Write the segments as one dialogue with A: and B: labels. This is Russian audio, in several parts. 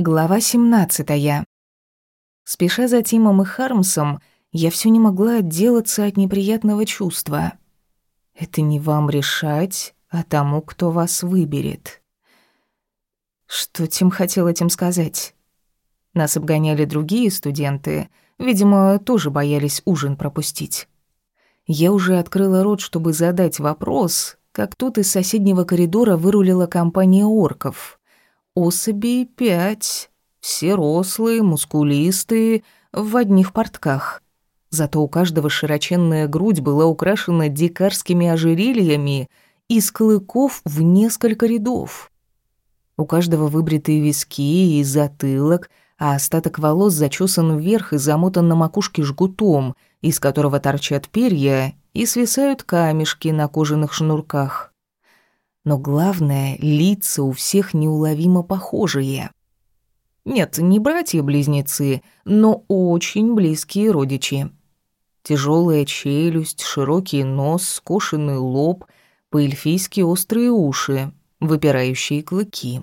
A: Глава 17. Спеша за Тимом и Хармсом, я все не могла отделаться от неприятного чувства. Это не вам решать, а тому, кто вас выберет. Что Тим хотел этим сказать? Нас обгоняли другие студенты, видимо, тоже боялись ужин пропустить. Я уже открыла рот, чтобы задать вопрос, как тут из соседнего коридора вырулила компания орков — Особей пять. Все рослые, мускулистые, в одних портках. Зато у каждого широченная грудь была украшена дикарскими ожерельями из клыков в несколько рядов. У каждого выбритые виски и затылок, а остаток волос зачесан вверх и замотан на макушке жгутом, из которого торчат перья и свисают камешки на кожаных шнурках. Но главное, лица у всех неуловимо похожие. Нет, не братья-близнецы, но очень близкие родичи. Тяжелая челюсть, широкий нос, скошенный лоб, по-эльфийски острые уши, выпирающие клыки.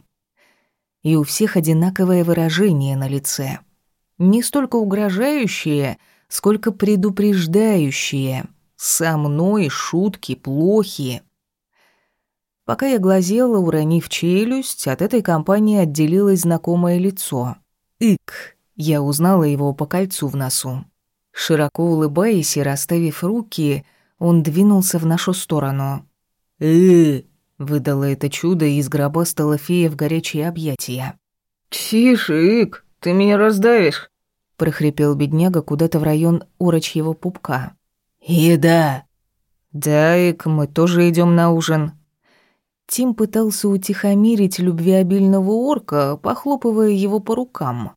A: И у всех одинаковое выражение на лице. Не столько угрожающее, сколько предупреждающее. «Со мной шутки плохи». Пока я глазела, уронив челюсть, от этой компании отделилось знакомое лицо. Ик. Я узнала его по кольцу в носу. Широко улыбаясь и расставив руки, он двинулся в нашу сторону. э выдало это чудо, и из гроба стала фея в горячие объятия.
B: «Тише, Ик, ты меня раздавишь!»
A: — прохрипел бедняга куда-то в район урочьего пупка.
B: «Еда!»
A: «Да, Ик, мы тоже идем на ужин», Тим пытался утихомирить любвеобильного орка, похлопывая его по рукам.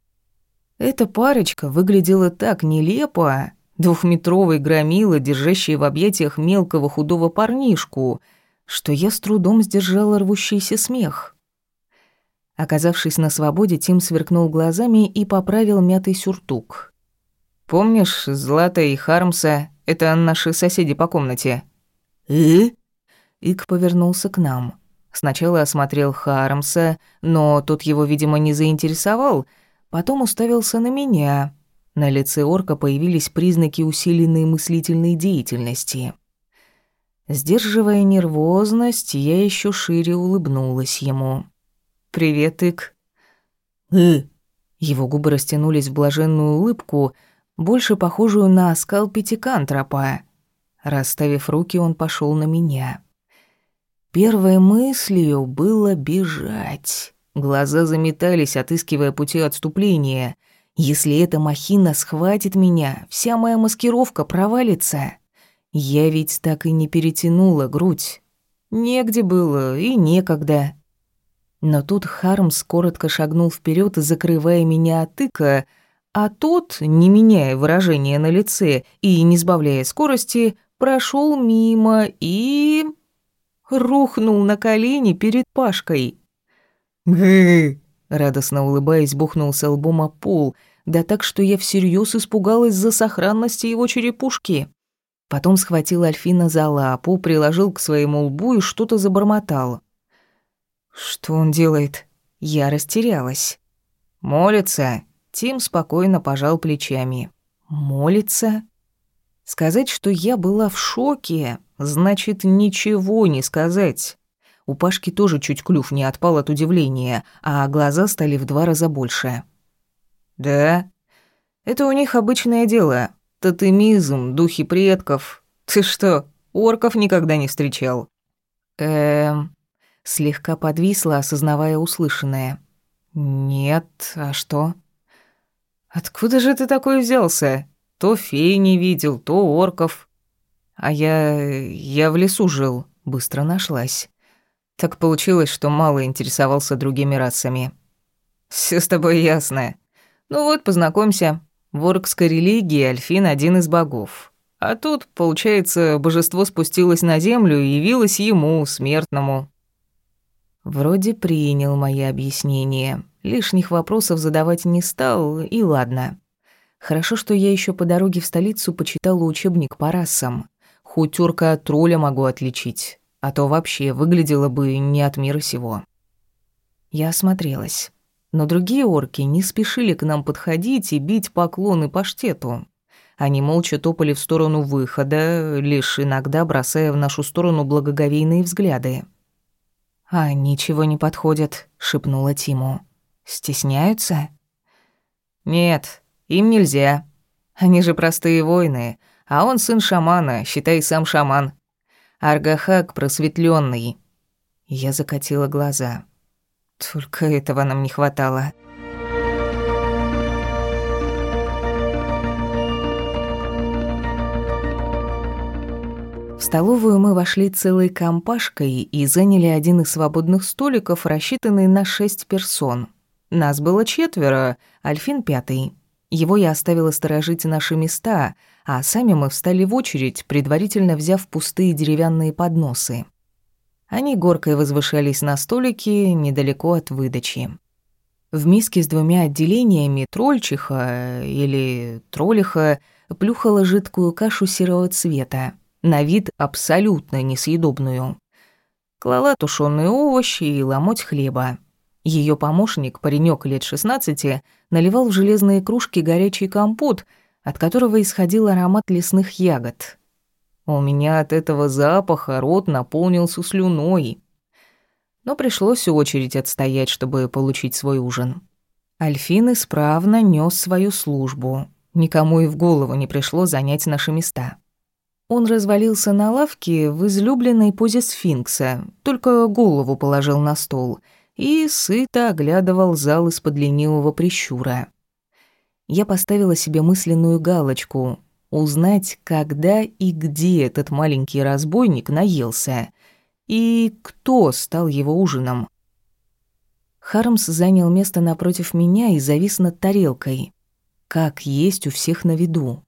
A: Эта парочка выглядела так нелепо, двухметровый громила, держащий в объятиях мелкого худого парнишку, что я с трудом сдержала рвущийся смех. Оказавшись на свободе, Тим сверкнул глазами и поправил мятый сюртук. «Помнишь Злата и Хармса? Это наши соседи по комнате».
B: «Э?»
A: Ик повернулся к нам. Сначала осмотрел Хармса, но тот его, видимо, не заинтересовал, потом уставился на меня. На лице орка появились признаки усиленной мыслительной деятельности. Сдерживая нервозность, я еще шире улыбнулась ему. «Привет, Ик».
B: «Э?»
A: Его губы растянулись в блаженную улыбку, больше похожую на оскал пятикантропа. Расставив руки, он пошел на меня. Первой мыслью было бежать. Глаза заметались, отыскивая пути отступления. Если эта махина схватит меня, вся моя маскировка провалится. Я ведь так и не перетянула грудь. Негде было и некогда. Но тут Хармс коротко шагнул вперед, закрывая меня от тыка, а тот, не меняя выражения на лице и не сбавляя скорости, прошел мимо и рухнул на колени перед Пашкой.
B: «Гы!»
A: — радостно улыбаясь, бухнулся лбом о пол, да так, что я всерьез испугалась за сохранности его черепушки. Потом схватил Альфина за лапу, приложил к своему лбу и что-то забормотал. «Что он делает?» Я растерялась. «Молится». Тим спокойно пожал плечами. «Молится?» Сказать, что я была в шоке, значит ничего не сказать. У Пашки тоже чуть клюв не отпал от удивления, а глаза стали в два раза больше. «Да? Это у них обычное дело. Тотемизм, духи предков. Ты что, орков никогда не встречал?» «Эм...» Слегка подвисла, осознавая услышанное. «Нет, а что?» «Откуда же ты такой взялся?» То фей не видел, то орков. А я... я в лесу жил, быстро нашлась. Так получилось, что мало интересовался другими расами. Все с тобой ясно. Ну вот, познакомься. В оркской религии Альфин один из богов. А тут, получается, божество спустилось на землю и явилось ему, смертному. Вроде принял мои объяснения. Лишних вопросов задавать не стал, и ладно. Хорошо, что я еще по дороге в столицу почитала учебник по расам. Хоть орка от тролля могу отличить, а то вообще выглядело бы не от мира сего. Я осмотрелась. Но другие орки не спешили к нам подходить и бить поклоны паштету. Они молча топали в сторону выхода, лишь иногда бросая в нашу сторону благоговейные взгляды. «А ничего не подходит», — шепнула Тиму. «Стесняются?» «Нет, им нельзя. Они же простые воины, а он сын шамана, считай, сам шаман. Аргахак просветленный. Я закатила глаза. Только этого нам не хватало. В столовую мы вошли целой компашкой и заняли один из свободных столиков, рассчитанный на шесть персон. Нас было четверо, Альфин пятый. Его я оставила сторожить наши места, а сами мы встали в очередь, предварительно взяв пустые деревянные подносы. Они горкой возвышались на столике недалеко от выдачи. В миске с двумя отделениями трольчиха или троллиха плюхала жидкую кашу серого цвета, на вид абсолютно несъедобную. Клала тушеные овощи и ломоть хлеба. Ее помощник, паренек лет 16, наливал в железные кружки горячий компот, от которого исходил аромат лесных ягод. У меня от этого запаха рот наполнился слюной. Но пришлось очередь отстоять, чтобы получить свой ужин. Альфин исправно нес свою службу. Никому и в голову не пришло занять наши места. Он развалился на лавке в излюбленной позе сфинкса, только голову положил на стол — и сыто оглядывал зал из-под ленивого прищура. Я поставила себе мысленную галочку — узнать, когда и где этот маленький разбойник наелся, и кто стал его ужином. Хармс занял место напротив меня и завис над тарелкой, как есть у всех на виду.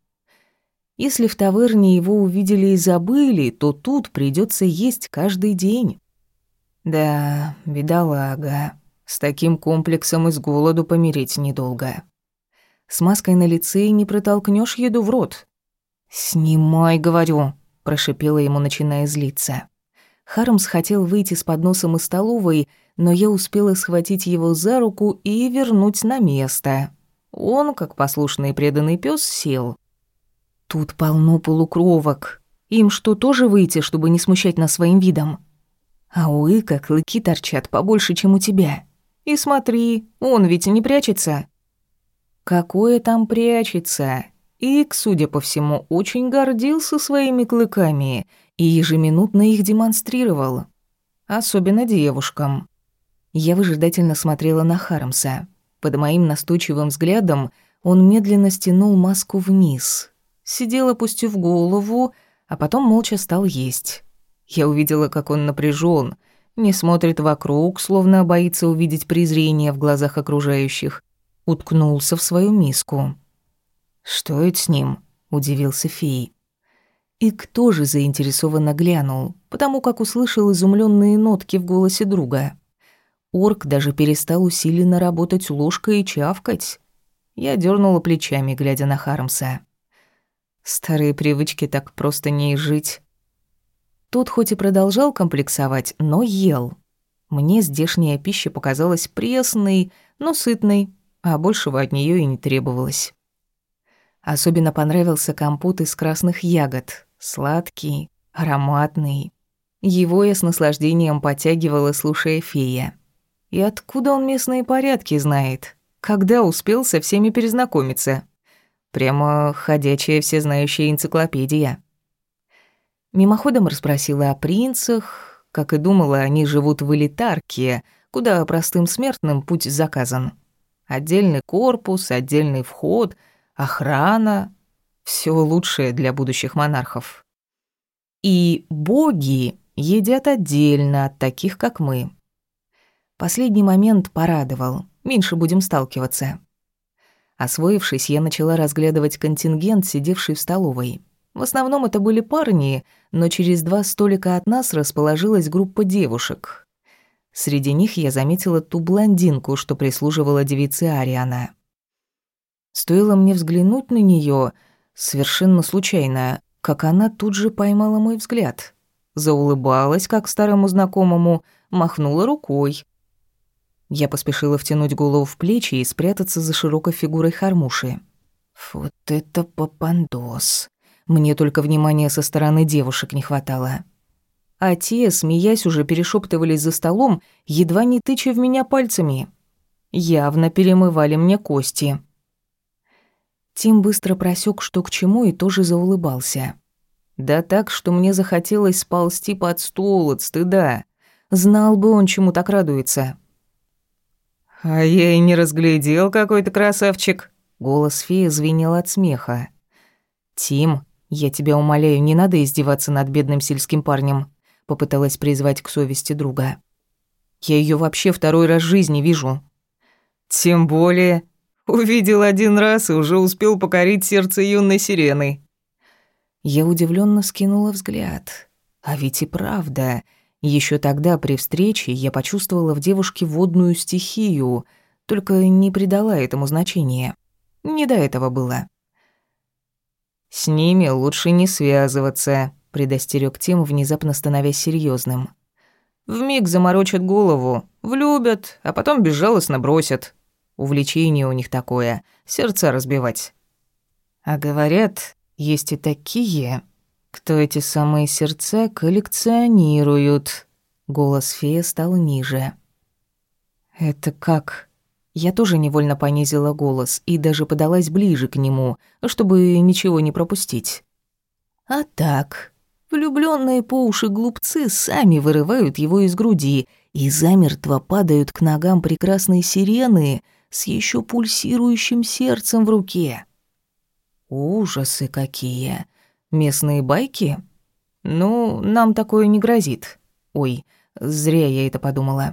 A: Если в таверне его увидели и забыли, то тут придется есть каждый день. Да, бедолага. С таким комплексом из голоду помереть недолго. С маской на лице не протолкнешь еду в рот. «Снимай, говорю», — прошипела ему, начиная злиться. Хармс хотел выйти с подносом из столовой, но я успела схватить его за руку и вернуть на место. Он, как послушный и преданный пес, сел. «Тут полно полукровок. Им что, тоже выйти, чтобы не смущать нас своим видом?» А у Ика клыки торчат побольше, чем у тебя. И смотри, он ведь не прячется. Какое там прячется? Ик, судя по всему, очень гордился своими клыками и ежеминутно их демонстрировал. Особенно девушкам. Я выжидательно смотрела на Хармса. Под моим настойчивым взглядом он медленно стянул маску вниз. Сидел, опустив голову, а потом молча стал есть. Я увидела, как он напряжен, не смотрит вокруг, словно боится увидеть презрение в глазах окружающих. Уткнулся в свою миску. «Что это с ним?» – удивился фей. И кто же заинтересованно глянул, потому как услышал изумленные нотки в голосе друга. Орк даже перестал усиленно работать ложкой и чавкать. Я дернула плечами, глядя на Хармса. Старые привычки так просто не жить. Тот хоть и продолжал комплексовать, но ел. Мне здешняя пища показалась пресной, но сытной, а большего от нее и не требовалось. Особенно понравился компот из красных ягод. Сладкий, ароматный. Его я с наслаждением потягивала, слушая фея. И откуда он местные порядки знает? Когда успел со всеми перезнакомиться? Прямо ходячая всезнающая энциклопедия. Мимоходом расспросила о принцах. Как и думала, они живут в элитарке, куда простым смертным путь заказан. Отдельный корпус, отдельный вход, охрана. Все лучшее для будущих монархов. И боги едят отдельно от таких, как мы. Последний момент порадовал. Меньше будем сталкиваться. Освоившись, я начала разглядывать контингент, сидевший в столовой. В основном это были парни, но через два столика от нас расположилась группа девушек. Среди них я заметила ту блондинку, что прислуживала девице Ариана. Стоило мне взглянуть на нее, совершенно случайно, как она тут же поймала мой взгляд. Заулыбалась, как старому знакомому, махнула рукой. Я поспешила втянуть голову в плечи и спрятаться за широкой фигурой Хармуши. Вот это попандос. Мне только внимания со стороны девушек не хватало. А те, смеясь, уже перешептывались за столом, едва не тыча в меня пальцами. Явно перемывали мне кости. Тим быстро просек, что к чему, и тоже заулыбался. Да так, что мне захотелось сползти под стол от стыда. Знал бы он, чему так радуется. «А я и не разглядел, какой то красавчик!» Голос феи звенел от смеха. «Тим, я тебя умоляю, не надо издеваться над бедным сельским парнем», попыталась призвать к совести друга. «Я ее вообще второй раз в жизни вижу». «Тем более, увидел один раз и уже успел покорить сердце юной сирены». Я удивленно скинула взгляд. А ведь и правда, еще тогда при встрече я почувствовала в девушке водную стихию, только не придала этому значения. Не до этого было. «С ними лучше не связываться», — предостерег Тим, внезапно становясь серьёзным. «Вмиг заморочат голову, влюбят, а потом безжалостно бросят. Увлечение у них такое — сердца разбивать. А говорят, есть и такие, кто эти самые сердца коллекционируют». Голос феи стал ниже. «Это как?» Я тоже невольно понизила голос и даже подалась ближе к нему, чтобы ничего не пропустить. А так, влюбленные по уши глупцы сами вырывают его из груди и замертво падают к ногам прекрасной сирены с еще пульсирующим сердцем в руке. Ужасы какие! Местные байки? Ну, нам такое не грозит. Ой, зря я это подумала.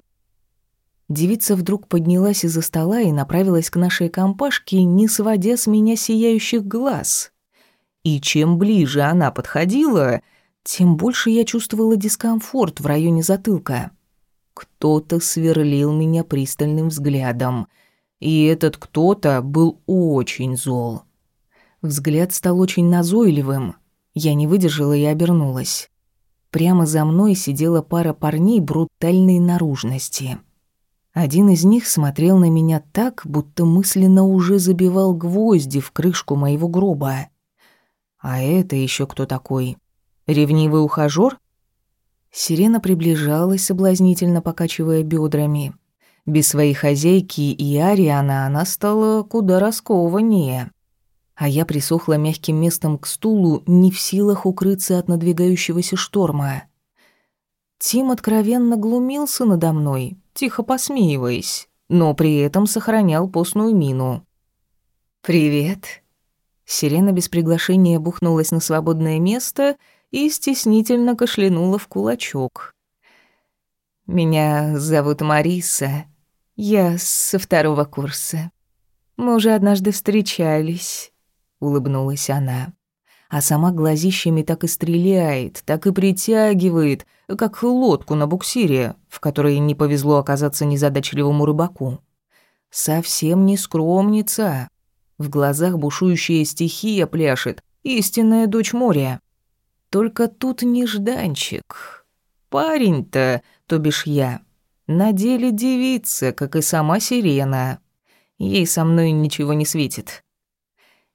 A: Девица вдруг поднялась из-за стола и направилась к нашей компашке, не сводя с меня сияющих глаз. И чем ближе она подходила, тем больше я чувствовала дискомфорт в районе затылка. Кто-то сверлил меня пристальным взглядом, и этот кто-то был очень зол. Взгляд стал очень назойливым. Я не выдержала и обернулась. Прямо за мной сидела пара парней брутальной наружности. Один из них смотрел на меня так, будто мысленно уже забивал гвозди в крышку моего гроба. А это еще кто такой? Ревнивый ухажёр? Сирена приближалась, соблазнительно покачивая бедрами. Без своей хозяйки и Ариана она стала куда раскованнее. А я присохла мягким местом к стулу, не в силах укрыться от надвигающегося шторма. Тим откровенно глумился надо мной, тихо посмеиваясь, но при этом сохранял постную мину. «Привет». Сирена без приглашения бухнулась на свободное место и стеснительно кашлянула в кулачок. «Меня зовут Мариса. Я со второго курса. Мы уже однажды встречались», — улыбнулась она а сама глазищами так и стреляет, так и притягивает, как лодку на буксире, в которой не повезло оказаться незадачливому рыбаку. Совсем не скромница. В глазах бушующая стихия пляшет, истинная дочь моря. Только тут нежданчик. Парень-то, то бишь я, на деле девица, как и сама сирена. Ей со мной ничего не светит.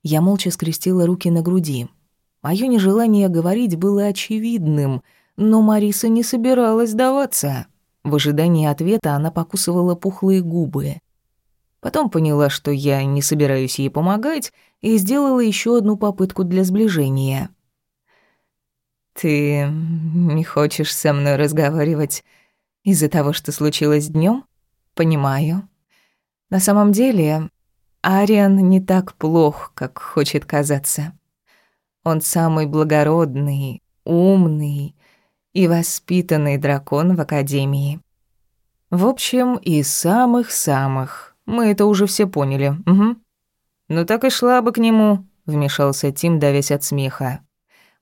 A: Я молча скрестила руки на груди. Моё нежелание говорить было очевидным, но Мариса не собиралась сдаваться. В ожидании ответа она покусывала пухлые губы. Потом поняла, что я не собираюсь ей помогать, и сделала ещё одну попытку для сближения. «Ты не хочешь со мной разговаривать из-за того, что случилось днём? Понимаю. На самом деле, Ариан не так плох, как хочет казаться. Он самый благородный, умный и воспитанный дракон в Академии. В общем, из самых-самых. Мы это уже все поняли. Угу. Ну так и шла бы к нему, вмешался Тим, давясь от смеха.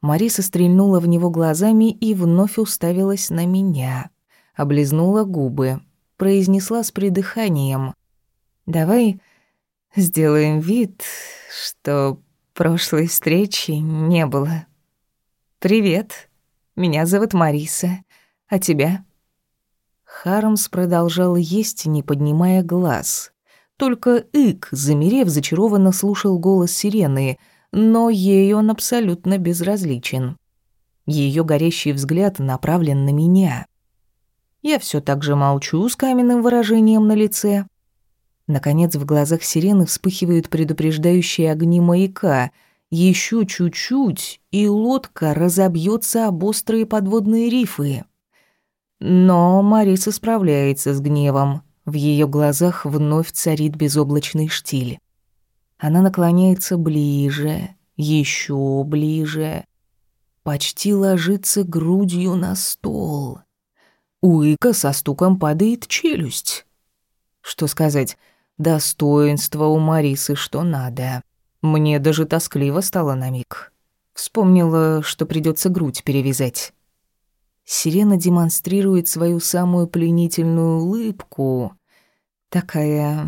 A: Мариса стрельнула в него глазами и вновь уставилась на меня. Облизнула губы, произнесла с придыханием: "Давай сделаем вид, что Прошлой встречи не было. «Привет, меня зовут Мариса, а тебя?» Хармс продолжал есть, не поднимая глаз. Только Ик, замерев, зачарованно слушал голос сирены, но ей он абсолютно безразличен. Ее горящий взгляд направлен на меня. Я все так же молчу с каменным выражением на лице. Наконец в глазах сирены вспыхивают предупреждающие огни маяка. Еще чуть-чуть, и лодка разобьется об острые подводные рифы. Но Мариса справляется с гневом. В ее глазах вновь царит безоблачный штиль. Она наклоняется ближе, еще ближе, почти ложится грудью на стол. У Ика со стуком падает челюсть. Что сказать, достоинство у Марисы что надо. Мне даже тоскливо стало на миг. Вспомнила, что придется грудь перевязать. Сирена демонстрирует свою самую пленительную улыбку. Такая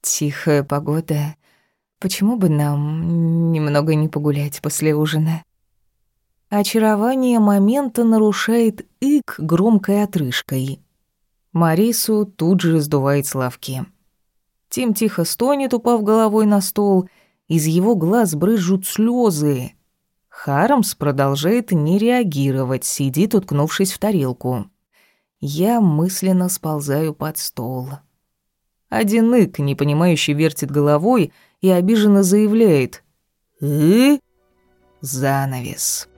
A: тихая погода. Почему бы нам немного не погулять после ужина? Очарование момента нарушает ик громкой отрыжкой. Марису тут же сдувает с лавки. Тим тихо стонет, упав головой на стол. Из его глаз брызжут слезы. Харамс продолжает не реагировать, сидит, уткнувшись в тарелку. Я мысленно сползаю под стол. Один ик, непонимающий, вертит головой и обиженно заявляет «Э?» Занавес.